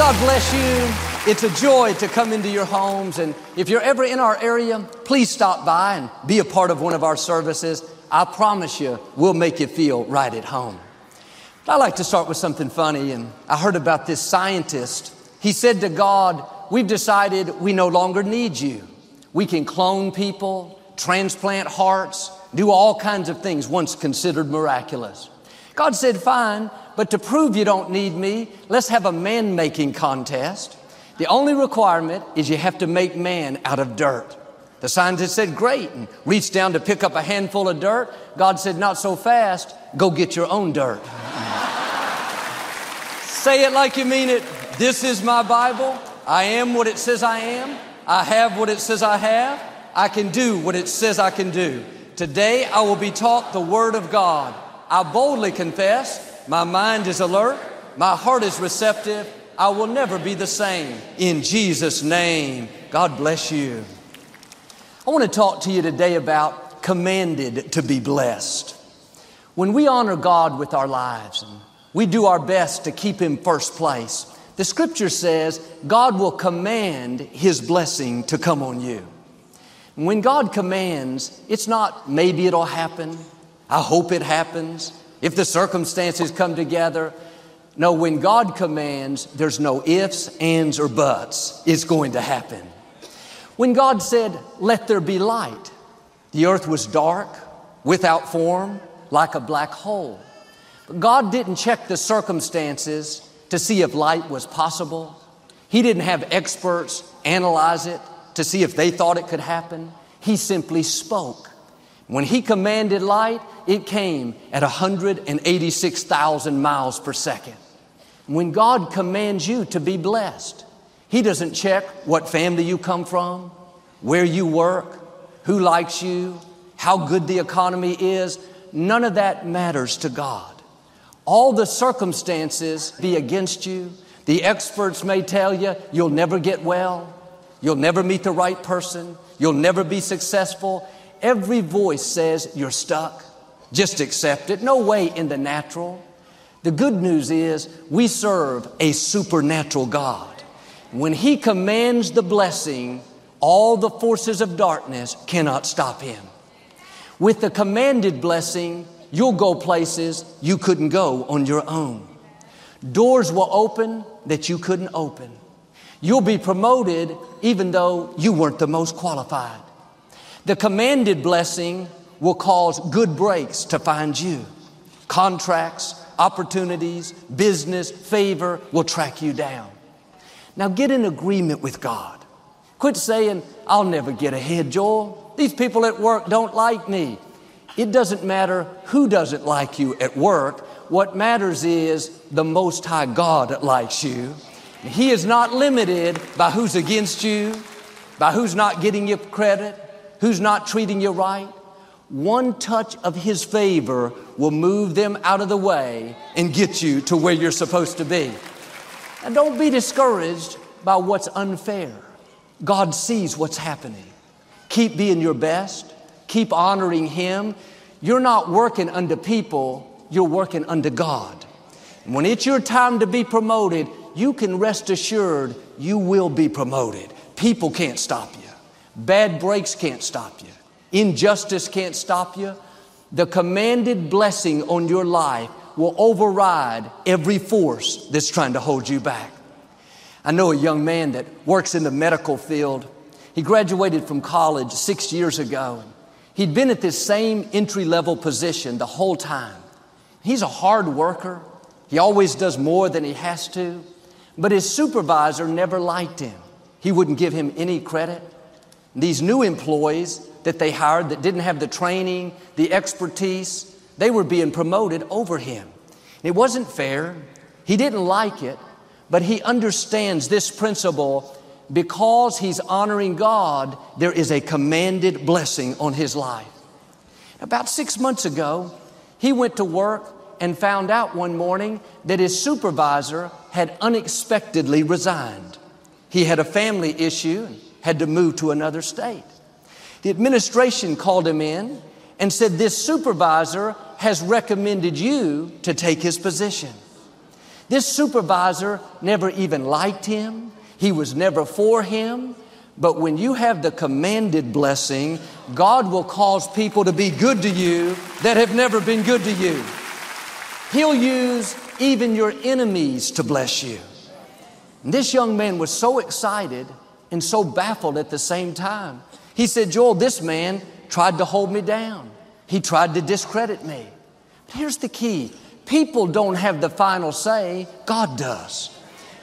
God bless you. It's a joy to come into your homes. And if you're ever in our area, please stop by and be a part of one of our services. I promise you, we'll make you feel right at home. I like to start with something funny. And I heard about this scientist. He said to God, We've decided we no longer need you. We can clone people, transplant hearts, do all kinds of things once considered miraculous. God said, Fine, but to prove you don't need me, let's have a man making contest. The only requirement is you have to make man out of dirt. The scientist said, Great, and reached down to pick up a handful of dirt. God said, Not so fast, go get your own dirt. Say it like you mean it. This is my Bible. I am what it says I am. I have what it says I have. I can do what it says I can do. Today I will be taught the Word of God. I boldly confess my mind is alert. My heart is receptive. I will never be the same. In Jesus' name, God bless you. I want to talk to you today about commanded to be blessed. When we honor God with our lives and we do our best to keep Him first place, the scripture says God will command His blessing to come on you. When God commands, it's not maybe it'll happen, I hope it happens, if the circumstances come together. No, when God commands, there's no ifs, ands, or buts. It's going to happen. When God said, Let there be light, the earth was dark, without form, like a black hole. But God didn't check the circumstances to see if light was possible. He didn't have experts analyze it to see if they thought it could happen. He simply spoke. When he commanded light, it came at 186,000 miles per second. When God commands you to be blessed, He doesn't check what family you come from, where you work, who likes you, how good the economy is. None of that matters to God. All the circumstances be against you. The experts may tell you you'll never get well, you'll never meet the right person, you'll never be successful. Every voice says you're stuck. Just accept it. No way in the natural. The good news is we serve a supernatural God. When He commands the blessing, all the forces of darkness cannot stop Him. With the commanded blessing, you'll go places you couldn't go on your own. Doors will open that you couldn't open. You'll be promoted even though you weren't the most qualified. The commanded blessing will cause good breaks to find you. Contracts, opportunities, business, favor will track you down. Now get in agreement with God. Quit saying, I'll never get ahead, Joel. These people at work don't like me. It doesn't matter who doesn't like you at work. What matters is the Most High God likes you. He is not limited by who's against you, by who's not getting you credit, who's not treating you right, one touch of His favor will move them out of the way and get you to where you're supposed to be. And don't be discouraged by what's unfair. God sees what's happening. Keep being your best. Keep honoring Him. You're not working unto people, you're working unto God. And when it's your time to be promoted, you can rest assured you will be promoted. People can't stop you. Bad breaks can't stop you. Injustice can't stop you. The commanded blessing on your life will override every force that's trying to hold you back. I know a young man that works in the medical field. He graduated from college six years ago. He'd been at this same entry level position the whole time. He's a hard worker. He always does more than he has to. But his supervisor never liked him. He wouldn't give him any credit. These new employees that they hired that didn't have the training, the expertise, they were being promoted over him. It wasn't fair. He didn't like it, but he understands this principle because he's honoring God, there is a commanded blessing on his life. About six months ago, he went to work and found out one morning that his supervisor had unexpectedly resigned. He had a family issue had to move to another state. The administration called him in and said, This supervisor has recommended you to take his position. This supervisor never even liked him. He was never for him. But when you have the commanded blessing, God will cause people to be good to you that have never been good to you. He'll use even your enemies to bless you. And this young man was so excited and so baffled at the same time. He said, Joel, this man tried to hold me down. He tried to discredit me. But here's the key people don't have the final say, God does.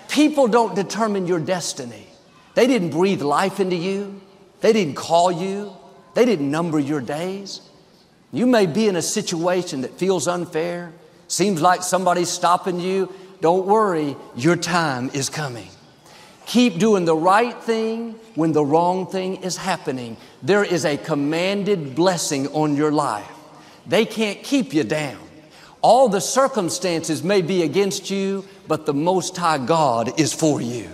People don't determine your destiny. They didn't breathe life into you, they didn't call you, they didn't number your days. You may be in a situation that feels unfair, seems like somebody's stopping you. Don't worry, your time is coming. Keep doing the right thing when the wrong thing is happening. There is a commanded blessing on your life. They can't keep you down. All the circumstances may be against you, but the Most High God is for you.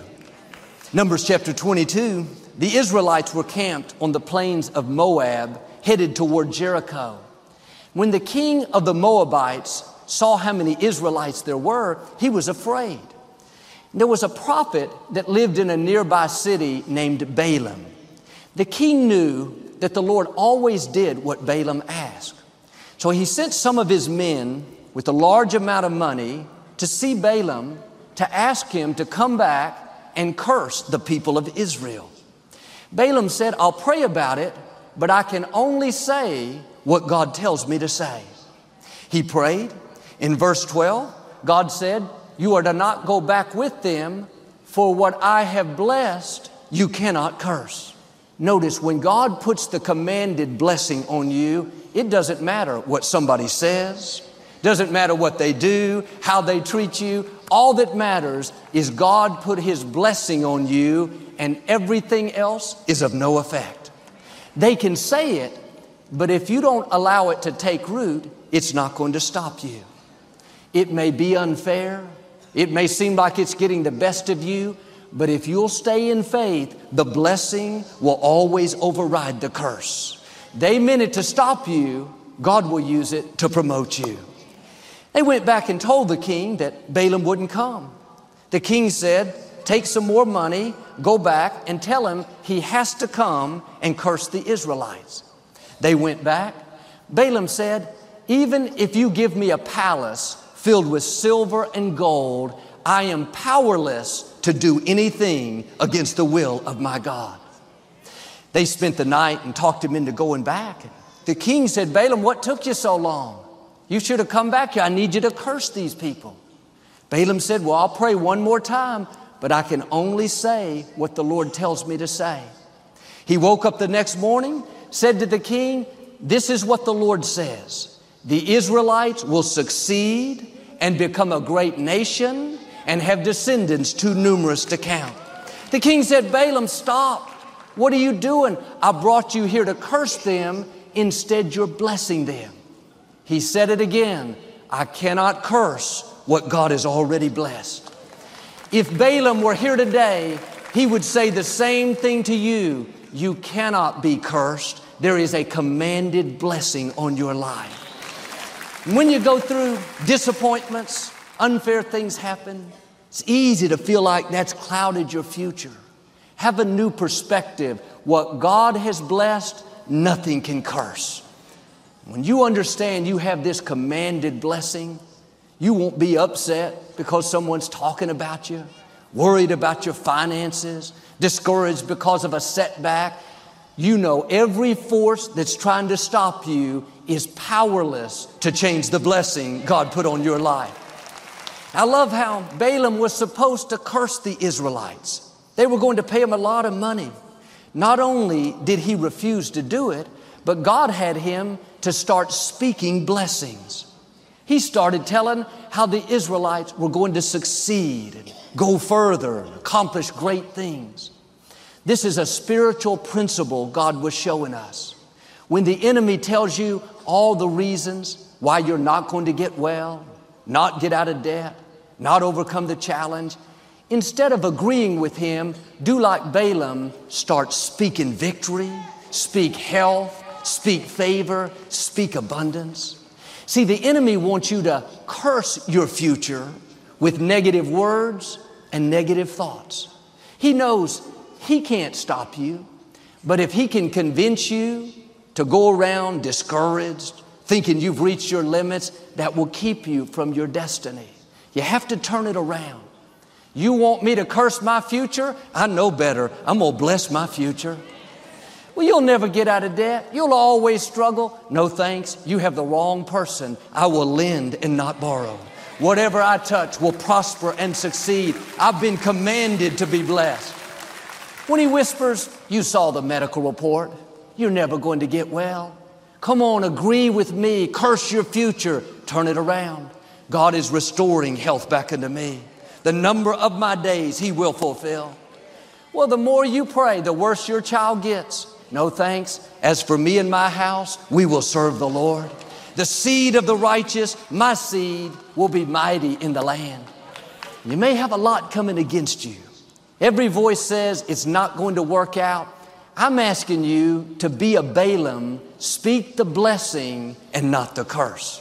Numbers chapter 22, the Israelites were camped on the plains of Moab, headed toward Jericho. When the king of the Moabites saw how many Israelites there were, he was afraid. There was a prophet that lived in a nearby city named Balaam. The king knew that the Lord always did what Balaam asked. So he sent some of his men with a large amount of money to see Balaam to ask him to come back and curse the people of Israel. Balaam said, I'll pray about it, but I can only say what God tells me to say. He prayed. In verse 12, God said, you are to not go back with them, for what I have blessed, you cannot curse. Notice when God puts the commanded blessing on you, it doesn't matter what somebody says, doesn't matter what they do, how they treat you. All that matters is God put His blessing on you, and everything else is of no effect. They can say it, but if you don't allow it to take root, it's not going to stop you. It may be unfair. It may seem like it's getting the best of you, but if you'll stay in faith, the blessing will always override the curse. They meant it to stop you, God will use it to promote you. They went back and told the king that Balaam wouldn't come. The king said, Take some more money, go back and tell him he has to come and curse the Israelites. They went back. Balaam said, Even if you give me a palace filled with silver and gold, I am powerless to do anything against the will of my God. They spent the night and talked him into going back. The king said, Balaam, what took you so long? You should have come back here. I need you to curse these people. Balaam said, Well, I'll pray one more time, but I can only say what the Lord tells me to say. He woke up the next morning, said to the king, This is what the Lord says. The Israelites will succeed and become a great nation and have descendants too numerous to count. The king said, Balaam, stop. What are you doing? I brought you here to curse them. Instead, you're blessing them. He said it again I cannot curse what God has already blessed. If Balaam were here today, he would say the same thing to you. You cannot be cursed. There is a commanded blessing on your life. When you go through disappointments, unfair things happen, it's easy to feel like that's clouded your future. Have a new perspective. What God has blessed, nothing can curse. When you understand you have this commanded blessing, you won't be upset because someone's talking about you, worried about your finances, discouraged because of a setback. You know every force that's trying to stop you is powerless to change the blessing God put on your life. I love how Balaam was supposed to curse the Israelites. They were going to pay him a lot of money. Not only did he refuse to do it, but God had him to start speaking blessings. He started telling how the Israelites were going to succeed and go further and accomplish great things. This is a spiritual principle God was showing us. When the enemy tells you all the reasons why you're not going to get well, not get out of debt, not overcome the challenge, instead of agreeing with him, do like Balaam, start speaking victory, speak health, speak favor, speak abundance. See, the enemy wants you to curse your future with negative words and negative thoughts. He knows he can't stop you, but if he can convince you to go around discouraged, thinking you've reached your limits, that will keep you from your destiny. You have to turn it around. You want me to curse my future? I know better. I'm going to bless my future. Well, you'll never get out of debt. You'll always struggle. No thanks. You have the wrong person. I will lend and not borrow. Whatever I touch will prosper and succeed. I've been commanded to be blessed. When he whispers, You saw the medical report. You're never going to get well. Come on, agree with me. Curse your future. Turn it around. God is restoring health back into me. The number of my days He will fulfill. Well, the more you pray, the worse your child gets. No thanks. As for me and my house, we will serve the Lord. The seed of the righteous, my seed, will be mighty in the land. You may have a lot coming against you. Every voice says it's not going to work out. I'm asking you to be a Balaam, speak the blessing and not the curse.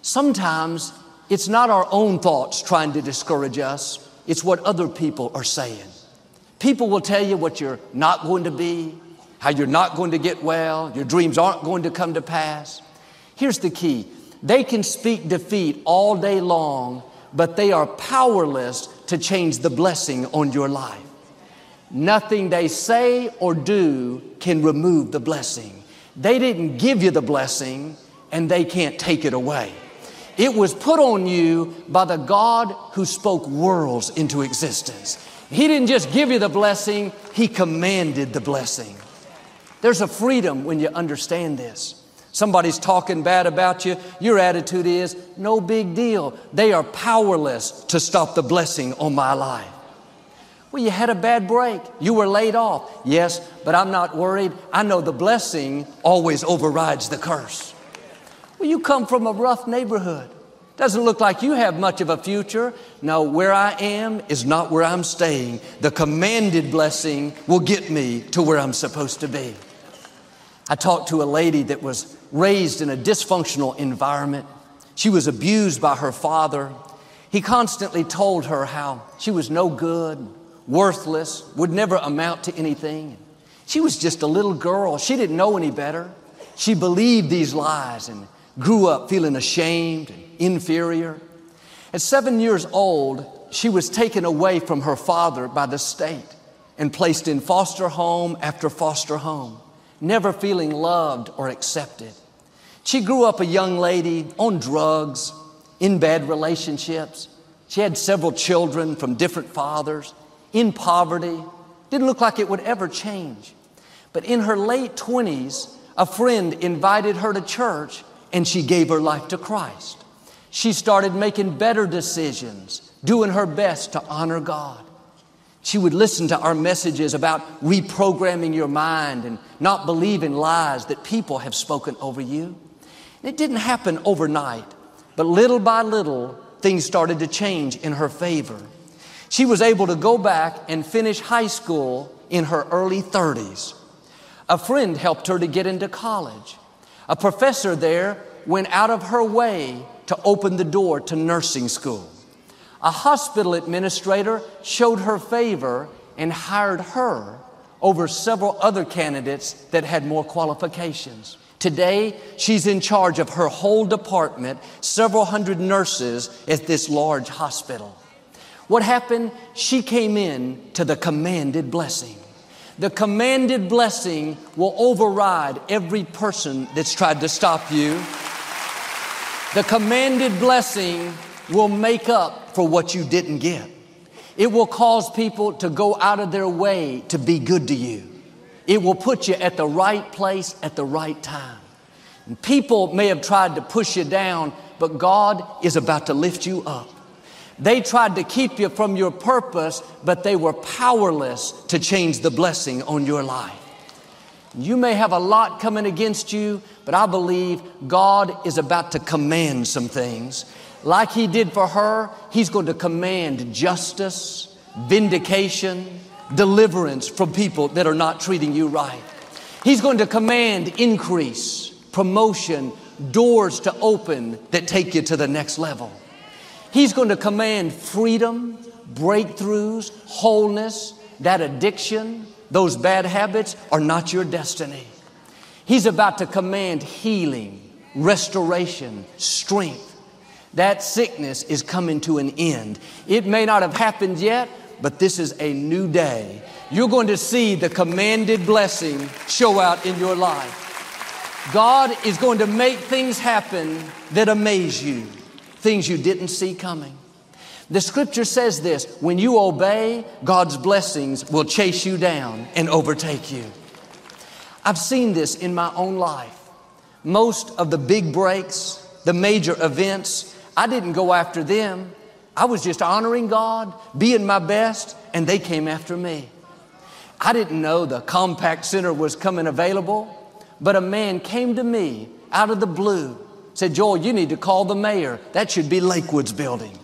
Sometimes it's not our own thoughts trying to discourage us, it's what other people are saying. People will tell you what you're not going to be, how you're not going to get well, your dreams aren't going to come to pass. Here's the key they can speak defeat all day long, but they are powerless to change the blessing on your life. Nothing they say or do can remove the blessing. They didn't give you the blessing, and they can't take it away. It was put on you by the God who spoke worlds into existence. He didn't just give you the blessing, He commanded the blessing. There's a freedom when you understand this. Somebody's talking bad about you, your attitude is, no big deal. They are powerless to stop the blessing on my life. Well, you had a bad break. You were laid off. Yes, but I'm not worried. I know the blessing always overrides the curse. Well, you come from a rough neighborhood. Doesn't look like you have much of a future. No, where I am is not where I'm staying. The commanded blessing will get me to where I'm supposed to be. I talked to a lady that was raised in a dysfunctional environment. She was abused by her father. He constantly told her how she was no good, worthless, would never amount to anything. She was just a little girl. She didn't know any better. She believed these lies and grew up feeling ashamed and inferior. At seven years old, she was taken away from her father by the state and placed in foster home after foster home never feeling loved or accepted. She grew up a young lady on drugs, in bad relationships. She had several children from different fathers, in poverty. Didn't look like it would ever change. But in her late 20s, a friend invited her to church and she gave her life to Christ. She started making better decisions, doing her best to honor God. She would listen to our messages about reprogramming your mind and not believing lies that people have spoken over you. It didn't happen overnight, but little by little, things started to change in her favor. She was able to go back and finish high school in her early 30s. A friend helped her to get into college. A professor there went out of her way to open the door to nursing school. A hospital administrator showed her favor and hired her over several other candidates that had more qualifications. Today, she's in charge of her whole department, several hundred nurses at this large hospital. What happened? She came in to the commanded blessing. The commanded blessing will override every person that's tried to stop you. The commanded blessing will make up for what you didn't get. It will cause people to go out of their way to be good to you. It will put you at the right place at the right time. And people may have tried to push you down, but God is about to lift you up. They tried to keep you from your purpose, but they were powerless to change the blessing on your life. You may have a lot coming against you, but I believe God is about to command some things like he did for her, he's going to command justice, vindication, deliverance from people that are not treating you right. He's going to command increase, promotion, doors to open that take you to the next level. He's going to command freedom, breakthroughs, wholeness, that addiction, those bad habits are not your destiny. He's about to command healing, restoration, strength. That sickness is coming to an end. It may not have happened yet, but this is a new day. You're going to see the commanded blessing show out in your life. God is going to make things happen that amaze you, things you didn't see coming. The scripture says this when you obey, God's blessings will chase you down and overtake you. I've seen this in my own life. Most of the big breaks, the major events, I didn't go after them. I was just honoring God, being my best, and they came after me. I didn't know the Compaq Center was coming available, but a man came to me out of the blue, said, Joel, you need to call the mayor. That should be Lakewood's building.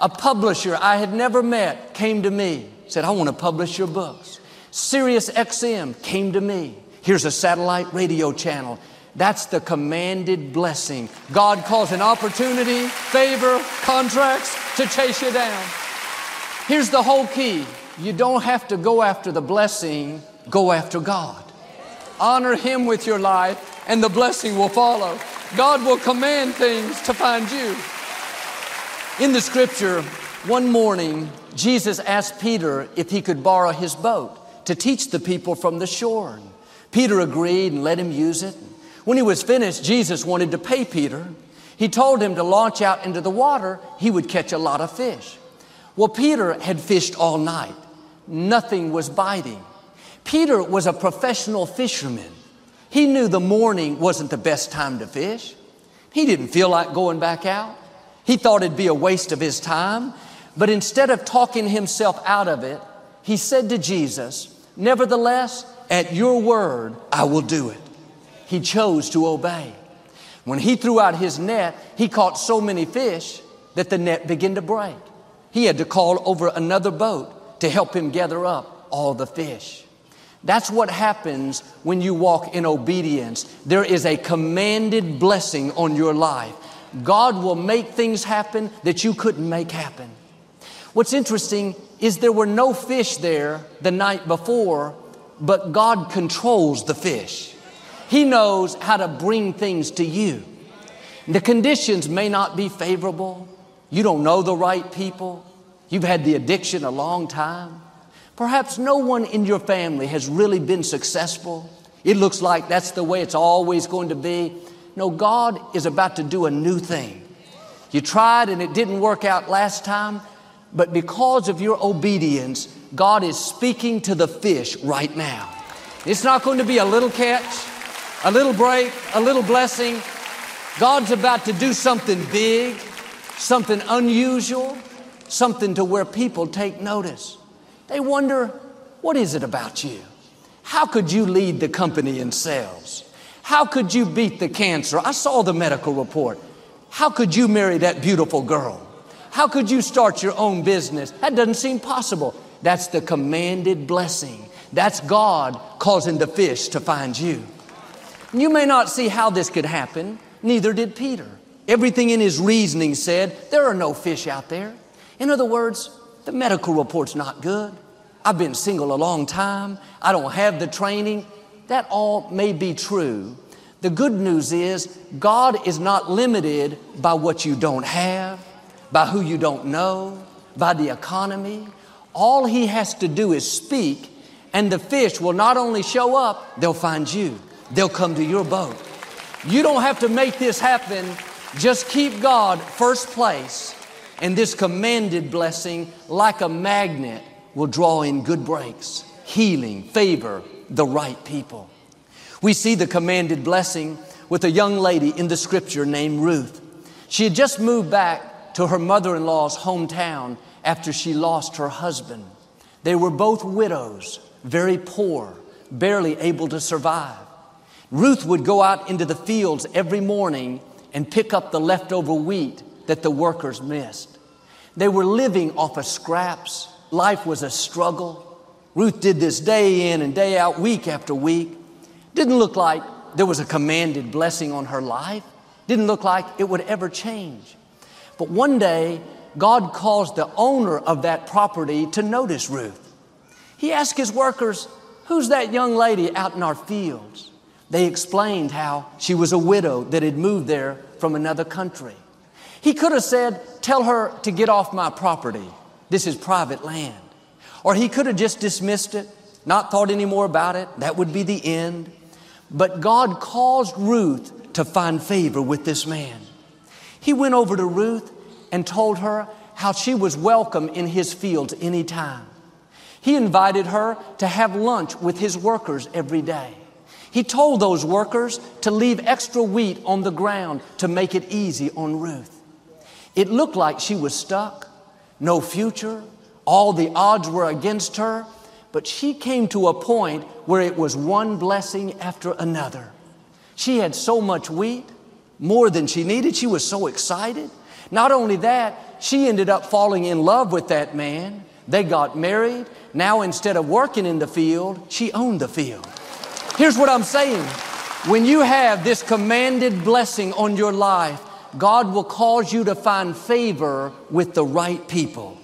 A publisher I had never met came to me, said, I want to publish your books. Sirius XM came to me. Here's a satellite radio channel. That's the commanded blessing. God calls an opportunity, favor, contracts to chase you down. Here's the whole key. You don't have to go after the blessing, go after God. Honor Him with your life and the blessing will follow. God will command things to find you. In the scripture, one morning, Jesus asked Peter if he could borrow his boat to teach the people from the shore. Peter agreed and let him use it. When he was finished, Jesus wanted to pay Peter. He told him to launch out into the water, he would catch a lot of fish. Well, Peter had fished all night. Nothing was biting. Peter was a professional fisherman. He knew the morning wasn't the best time to fish. He didn't feel like going back out. He thought it'd be a waste of his time, but instead of talking himself out of it, he said to Jesus, Nevertheless, at your word, I will do it. He chose to obey. When he threw out his net, he caught so many fish that the net began to break. He had to call over another boat to help him gather up all the fish. That's what happens when you walk in obedience. There is a commanded blessing on your life. God will make things happen that you couldn't make happen. What's interesting is there were no fish there the night before, but God controls the fish. He knows how to bring things to you. The conditions may not be favorable. You don't know the right people. You've had the addiction a long time. Perhaps no one in your family has really been successful. It looks like that's the way it's always going to be. No, God is about to do a new thing. You tried and it didn't work out last time, but because of your obedience, God is speaking to the fish right now. It's not going to be a little catch, a little break, a little blessing. God's about to do something big, something unusual, something to where people take notice. They wonder, what is it about you? How could you lead the company in sales? How could you beat the cancer? I saw the medical report. How could you marry that beautiful girl? How could you start your own business? That doesn't seem possible. That's the commanded blessing. That's God causing the fish to find you. You may not see how this could happen, neither did Peter. Everything in his reasoning said, there are no fish out there. In other words, the medical report's not good. I've been single a long time. I don't have the training. That all may be true. The good news is God is not limited by what you don't have, by who you don't know, by the economy. All He has to do is speak, and the fish will not only show up, they'll find you. They'll come to your boat. You don't have to make this happen. Just keep God first place, and this commanded blessing, like a magnet, will draw in good breaks, healing, favor, the right people. We see the commanded blessing with a young lady in the scripture named Ruth. She had just moved back to her mother in law's hometown after she lost her husband. They were both widows, very poor, barely able to survive. Ruth would go out into the fields every morning and pick up the leftover wheat that the workers missed. They were living off of scraps. Life was a struggle. Ruth did this day in and day out, week after week. Didn't look like there was a commanded blessing on her life. Didn't look like it would ever change. But one day, God caused the owner of that property to notice Ruth. He asked his workers, Who's that young lady out in our fields? They explained how she was a widow that had moved there from another country. He could have said, Tell her to get off my property. This is private land. Or he could have just dismissed it, not thought any more about it. That would be the end. But God caused Ruth to find favor with this man. He went over to Ruth and told her how she was welcome in his fields anytime. He invited her to have lunch with his workers every day. He told those workers to leave extra wheat on the ground to make it easy on Ruth. It looked like she was stuck, no future, all the odds were against her, but she came to a point where it was one blessing after another. She had so much wheat, more than she needed. She was so excited. Not only that, she ended up falling in love with that man. They got married. Now, instead of working in the field, she owned the field. Here's what I'm saying. When you have this commanded blessing on your life, God will cause you to find favor with the right people.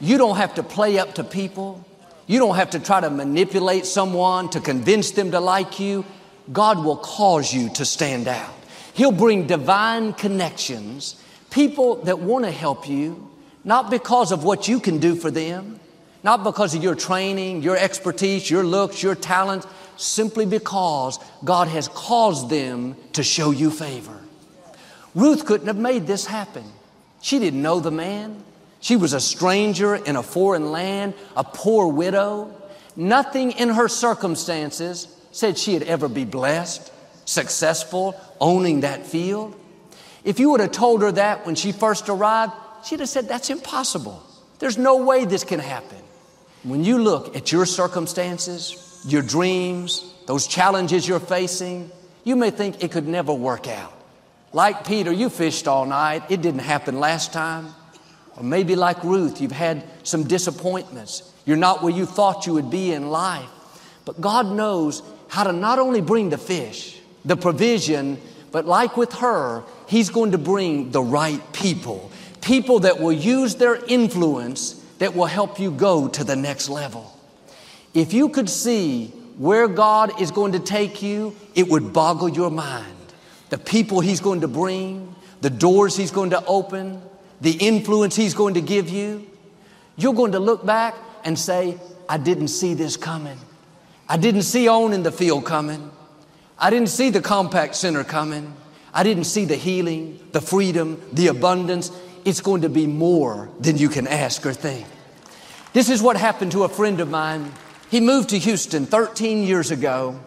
You don't have to play up to people. You don't have to try to manipulate someone to convince them to like you. God will cause you to stand out. He'll bring divine connections, people that want to help you, not because of what you can do for them, not because of your training, your expertise, your looks, your talent, simply because God has caused them to show you favor. Ruth couldn't have made this happen. She didn't know the man. She was a stranger in a foreign land, a poor widow. Nothing in her circumstances said she'd ever be blessed, successful, owning that field. If you would have told her that when she first arrived, she'd have said, That's impossible. There's no way this can happen. When you look at your circumstances, your dreams, those challenges you're facing, you may think it could never work out. Like Peter, you fished all night. It didn't happen last time. Or maybe like Ruth, you've had some disappointments. You're not where you thought you would be in life. But God knows how to not only bring the fish, the provision, but like with her, He's going to bring the right people. People that will use their influence that will help you go to the next level. If you could see where God is going to take you, it would boggle your mind the people He's going to bring, the doors He's going to open, the influence He's going to give you, you're going to look back and say, I didn't see this coming. I didn't see owning the field coming. I didn't see the Compaq Center coming. I didn't see the healing, the freedom, the abundance. It's going to be more than you can ask or think. This is what happened to a friend of mine. He moved to Houston 13 years ago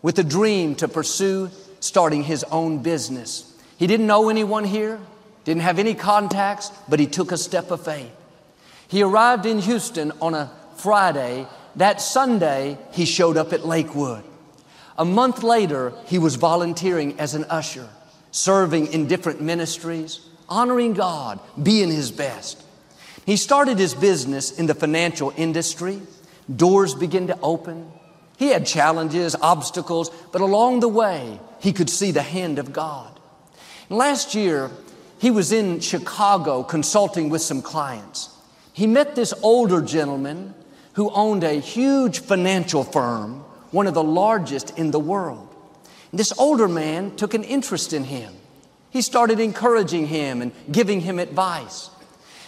with a dream to pursue starting his own business. He didn't know anyone here, didn't have any contacts, but he took a step of faith. He arrived in Houston on a Friday. That Sunday, he showed up at Lakewood. A month later, he was volunteering as an usher, serving in different ministries, honoring God, being his best. He started his business in the financial industry. Doors began to open. He had challenges, obstacles, but along the way, he could see the hand of God. last year, he was in Chicago consulting with some clients. He met this older gentleman who owned a huge financial firm, one of the largest in the world. This older man took an interest in him. He started encouraging him and giving him advice.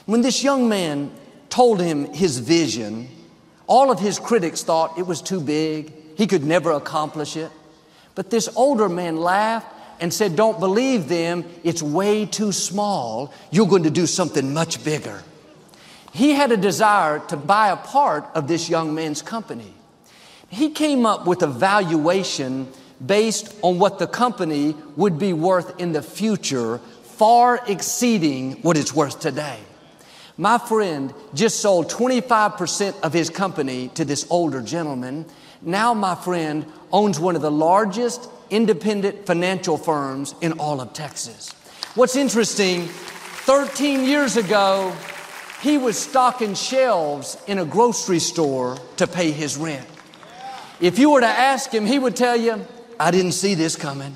When this young man told him his vision, all of his critics thought it was too big. He could never accomplish it. But this older man laughed and said, Don't believe them. It's way too small. You're going to do something much bigger. He had a desire to buy a part of this young man's company. He came up with a valuation based on what the company would be worth in the future, far exceeding what it's worth today. My friend just sold 25% of his company to this older gentleman. Now, my friend owns one of the largest independent financial firms in all of Texas. What's interesting, 13 years ago, he was stocking shelves in a grocery store to pay his rent. If you were to ask him, he would tell you, I didn't see this coming.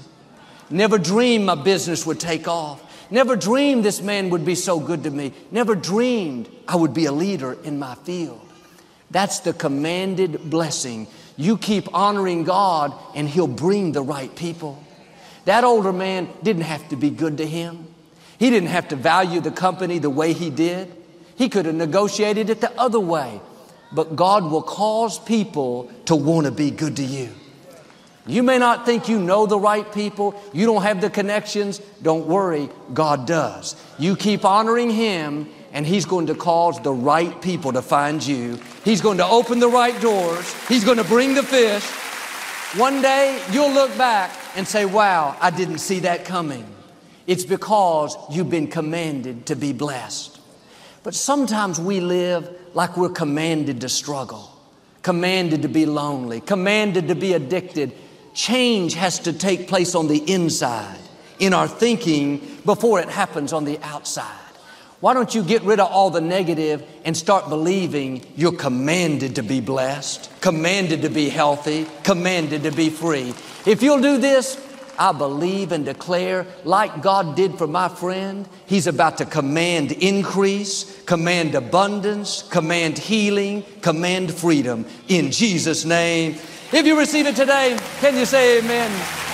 Never dreamed my business would take off. Never dreamed this man would be so good to me. Never dreamed I would be a leader in my field. That's the commanded blessing. You keep honoring God, and He'll bring the right people. That older man didn't have to be good to him. He didn't have to value the company the way he did. He could have negotiated it the other way. But God will cause people to want to be good to you. You may not think you know the right people, you don't have the connections. Don't worry, God does. You keep honoring Him, and He's going to cause the right people to find you. He's going to open the right doors, He's going to bring the fish. One day you'll look back and say, Wow, I didn't see that coming. It's because you've been commanded to be blessed. But sometimes we live like we're commanded to struggle, commanded to be lonely, commanded to be addicted. Change has to take place on the inside in our thinking before it happens on the outside. Why don't you get rid of all the negative and start believing you're commanded to be blessed, commanded to be healthy, commanded to be free? If you'll do this, I believe and declare, like God did for my friend, He's about to command increase, command abundance, command healing, command freedom in Jesus' name. If you receive it today, can you say amen?